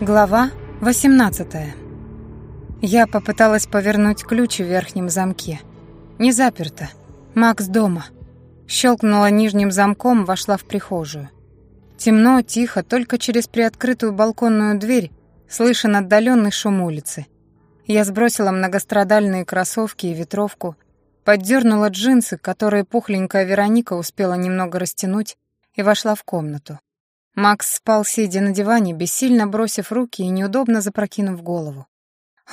Глава 18 Я попыталась повернуть ключ в верхнем замке. Не заперто. Макс дома. Щелкнула нижним замком, вошла в прихожую. Темно, тихо, только через приоткрытую балконную дверь слышен отдаленный шум улицы. Я сбросила многострадальные кроссовки и ветровку, поддернула джинсы, которые пухленькая Вероника успела немного растянуть, и вошла в комнату. Макс спал, сидя на диване, бессильно бросив руки и неудобно запрокинув голову.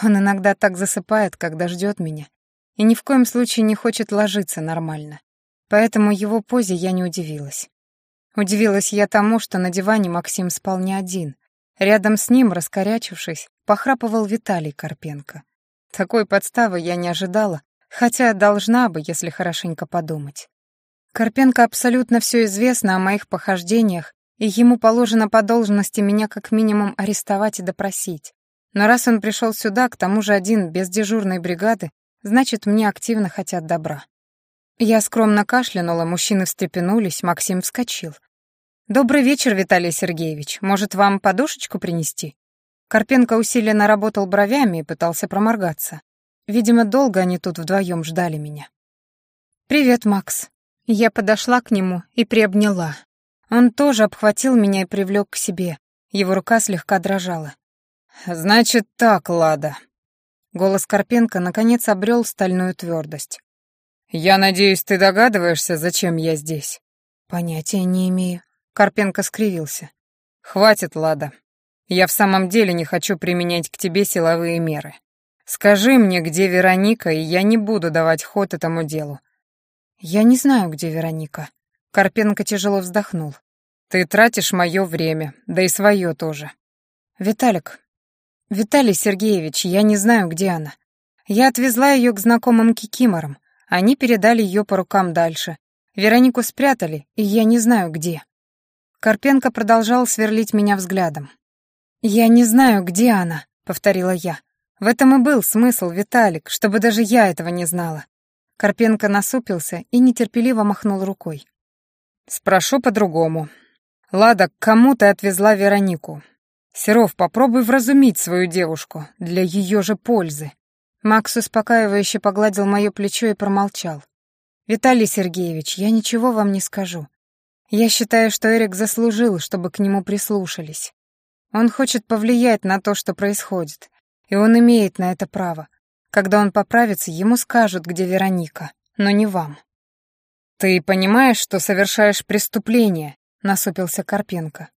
Он иногда так засыпает, когда ждет меня, и ни в коем случае не хочет ложиться нормально. Поэтому его позе я не удивилась. Удивилась я тому, что на диване Максим спал не один. Рядом с ним, раскорячившись, похрапывал Виталий Карпенко. Такой подставы я не ожидала, хотя должна бы, если хорошенько подумать. Карпенко абсолютно все известно о моих похождениях и ему положено по должности меня как минимум арестовать и допросить. Но раз он пришел сюда, к тому же один, без дежурной бригады, значит, мне активно хотят добра. Я скромно кашлянула, мужчины встрепенулись, Максим вскочил. «Добрый вечер, Виталий Сергеевич. Может, вам подушечку принести?» Карпенко усиленно работал бровями и пытался проморгаться. Видимо, долго они тут вдвоем ждали меня. «Привет, Макс». Я подошла к нему и приобняла. Он тоже обхватил меня и привлек к себе. Его рука слегка дрожала. «Значит так, Лада». Голос Карпенко наконец обрел стальную твердость. «Я надеюсь, ты догадываешься, зачем я здесь?» «Понятия не имею». Карпенко скривился. «Хватит, Лада. Я в самом деле не хочу применять к тебе силовые меры. Скажи мне, где Вероника, и я не буду давать ход этому делу». «Я не знаю, где Вероника», Карпенко тяжело вздохнул. «Ты тратишь мое время, да и свое тоже». «Виталик, Виталий Сергеевич, я не знаю, где она. Я отвезла ее к знакомым кикиморам. Они передали ее по рукам дальше. Веронику спрятали, и я не знаю, где». Карпенко продолжал сверлить меня взглядом. «Я не знаю, где она», — повторила я. «В этом и был смысл, Виталик, чтобы даже я этого не знала». Карпенко насупился и нетерпеливо махнул рукой. Спрошу по-другому. Лада, к кому ты отвезла Веронику? Серов, попробуй вразумить свою девушку, для ее же пользы. Макс успокаивающе погладил мое плечо и промолчал. «Виталий Сергеевич, я ничего вам не скажу. Я считаю, что Эрик заслужил, чтобы к нему прислушались. Он хочет повлиять на то, что происходит, и он имеет на это право. Когда он поправится, ему скажут, где Вероника, но не вам. «Ты понимаешь, что совершаешь преступление?» — насупился Карпенко.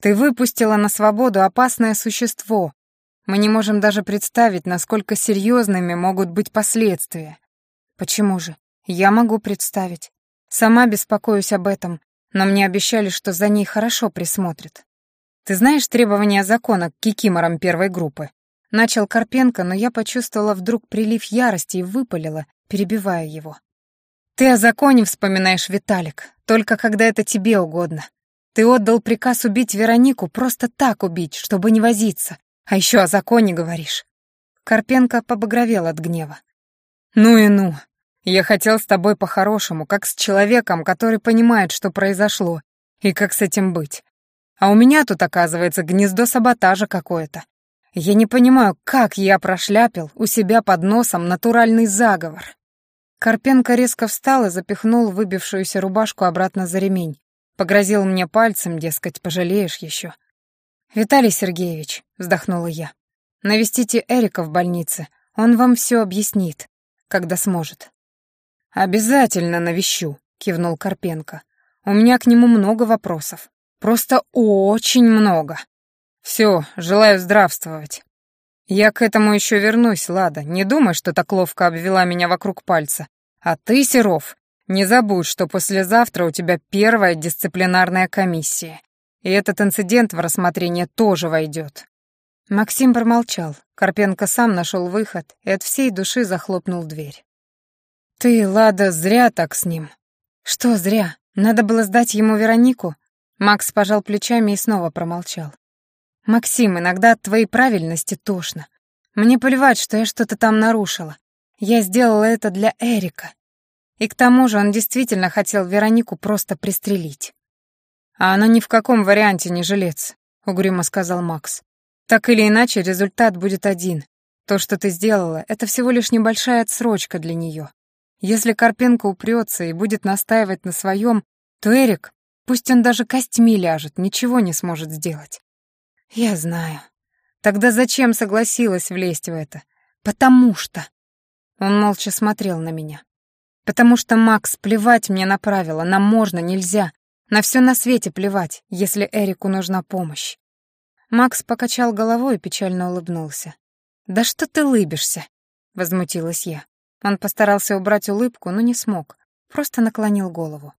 «Ты выпустила на свободу опасное существо. Мы не можем даже представить, насколько серьезными могут быть последствия». «Почему же? Я могу представить. Сама беспокоюсь об этом, но мне обещали, что за ней хорошо присмотрят. Ты знаешь требования закона к кикиморам первой группы?» Начал Карпенко, но я почувствовала вдруг прилив ярости и выпалила, перебивая его. Ты о законе вспоминаешь, Виталик, только когда это тебе угодно. Ты отдал приказ убить Веронику, просто так убить, чтобы не возиться. А еще о законе говоришь. Карпенко побагровел от гнева. Ну и ну. Я хотел с тобой по-хорошему, как с человеком, который понимает, что произошло, и как с этим быть. А у меня тут, оказывается, гнездо саботажа какое-то. Я не понимаю, как я прошляпил у себя под носом натуральный заговор. Карпенко резко встал и запихнул выбившуюся рубашку обратно за ремень. Погрозил мне пальцем, дескать, пожалеешь еще. «Виталий Сергеевич», — вздохнула я, — «навестите Эрика в больнице, он вам все объяснит, когда сможет». «Обязательно навещу», — кивнул Карпенко. «У меня к нему много вопросов. Просто очень много. Все, желаю здравствовать». «Я к этому еще вернусь, Лада. Не думай, что так ловко обвела меня вокруг пальца. А ты, Серов, не забудь, что послезавтра у тебя первая дисциплинарная комиссия. И этот инцидент в рассмотрение тоже войдет». Максим промолчал. Карпенко сам нашел выход и от всей души захлопнул дверь. «Ты, Лада, зря так с ним». «Что зря? Надо было сдать ему Веронику?» Макс пожал плечами и снова промолчал. «Максим, иногда от твоей правильности тошно. Мне плевать, что я что-то там нарушила. Я сделала это для Эрика. И к тому же он действительно хотел Веронику просто пристрелить». «А она ни в каком варианте не жилец», — угрюмо сказал Макс. Так или иначе, результат будет один. То, что ты сделала, это всего лишь небольшая отсрочка для нее. Если Карпенко упрется и будет настаивать на своем, то Эрик, пусть он даже костьми ляжет, ничего не сможет сделать. Я знаю. Тогда зачем согласилась влезть в это? Потому что... Он молча смотрел на меня. Потому что, Макс, плевать мне на правила, нам можно, нельзя. На все на свете плевать, если Эрику нужна помощь. Макс покачал головой и печально улыбнулся. «Да что ты лыбишься?» — возмутилась я. Он постарался убрать улыбку, но не смог, просто наклонил голову.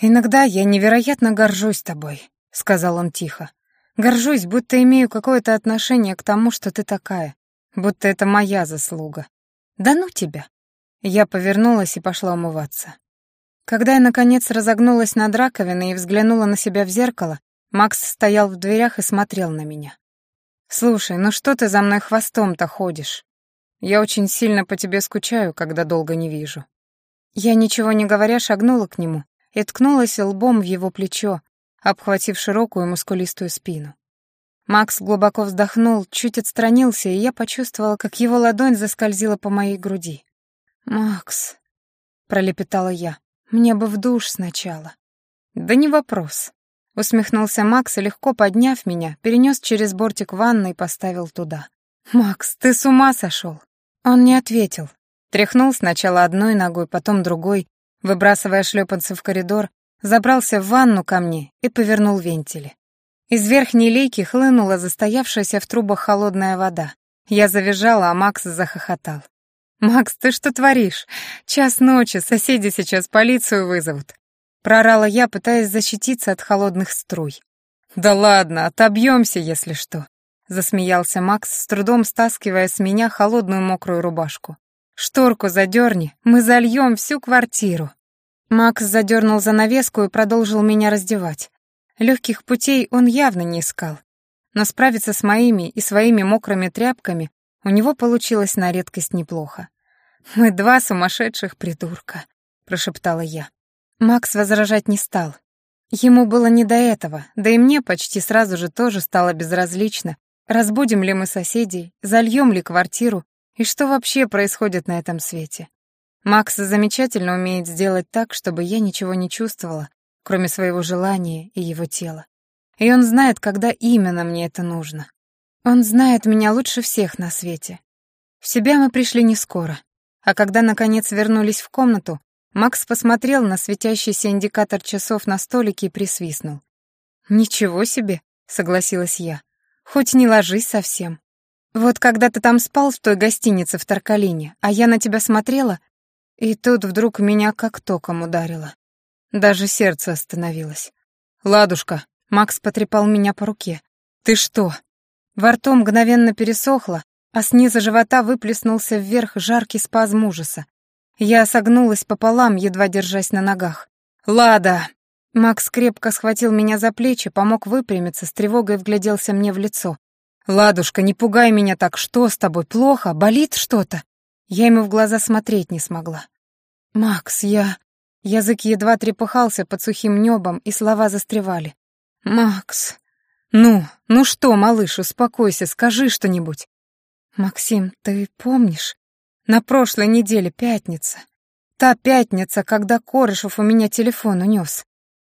«Иногда я невероятно горжусь тобой», — сказал он тихо. «Горжусь, будто имею какое-то отношение к тому, что ты такая, будто это моя заслуга. Да ну тебя!» Я повернулась и пошла умываться. Когда я, наконец, разогнулась над раковиной и взглянула на себя в зеркало, Макс стоял в дверях и смотрел на меня. «Слушай, ну что ты за мной хвостом-то ходишь? Я очень сильно по тебе скучаю, когда долго не вижу». Я, ничего не говоря, шагнула к нему и ткнулась лбом в его плечо, обхватив широкую мускулистую спину. Макс глубоко вздохнул, чуть отстранился, и я почувствовала, как его ладонь заскользила по моей груди. «Макс», — пролепетала я, — «мне бы в душ сначала». «Да не вопрос», — усмехнулся Макс и, легко подняв меня, перенес через бортик ванны и поставил туда. «Макс, ты с ума сошел?» Он не ответил. Тряхнул сначала одной ногой, потом другой, выбрасывая шлепанцы в коридор, забрался в ванну ко мне и повернул вентили. Из верхней лейки хлынула застоявшаяся в трубах холодная вода. Я завизжала, а Макс захохотал. «Макс, ты что творишь? Час ночи, соседи сейчас полицию вызовут». Прорала я, пытаясь защититься от холодных струй. «Да ладно, отобьемся, если что», — засмеялся Макс, с трудом стаскивая с меня холодную мокрую рубашку. «Шторку задерни, мы зальем всю квартиру». Макс задернул занавеску и продолжил меня раздевать. Легких путей он явно не искал. Но справиться с моими и своими мокрыми тряпками у него получилось на редкость неплохо. «Мы два сумасшедших придурка», — прошептала я. Макс возражать не стал. Ему было не до этого, да и мне почти сразу же тоже стало безразлично, разбудим ли мы соседей, зальем ли квартиру и что вообще происходит на этом свете. Макс замечательно умеет сделать так, чтобы я ничего не чувствовала, кроме своего желания и его тела. И он знает, когда именно мне это нужно. Он знает меня лучше всех на свете. В себя мы пришли не скоро, а когда, наконец, вернулись в комнату, Макс посмотрел на светящийся индикатор часов на столике и присвистнул. «Ничего себе», — согласилась я. «Хоть не ложись совсем. Вот когда ты там спал в той гостинице в Таркалине, а я на тебя смотрела, и тут вдруг меня как током ударило. Даже сердце остановилось. «Ладушка», — Макс потрепал меня по руке. «Ты что?» Во рту мгновенно пересохло, а снизу живота выплеснулся вверх жаркий спазм ужаса. Я согнулась пополам, едва держась на ногах. «Лада!» Макс крепко схватил меня за плечи, помог выпрямиться, с тревогой вгляделся мне в лицо. «Ладушка, не пугай меня так, что с тобой, плохо? Болит что-то?» Я ему в глаза смотреть не смогла. «Макс, я...» Язык едва трепыхался под сухим небом, и слова застревали. «Макс...» «Ну, ну что, малыш, успокойся, скажи что-нибудь». «Максим, ты помнишь? На прошлой неделе, пятница. Та пятница, когда Корышев у меня телефон унес.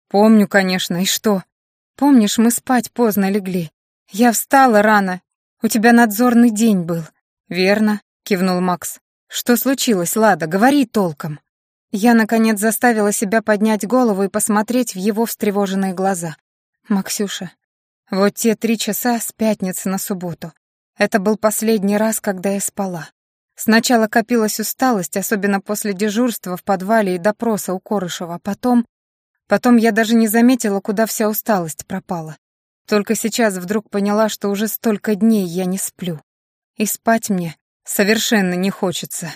Помню, конечно, и что? Помнишь, мы спать поздно легли. Я встала рано. У тебя надзорный день был. Верно, кивнул Макс. Что случилось, Лада? Говори толком. Я, наконец, заставила себя поднять голову и посмотреть в его встревоженные глаза. «Максюша, вот те три часа с пятницы на субботу. Это был последний раз, когда я спала. Сначала копилась усталость, особенно после дежурства в подвале и допроса у Корышева, а потом... Потом я даже не заметила, куда вся усталость пропала. Только сейчас вдруг поняла, что уже столько дней я не сплю. И спать мне совершенно не хочется.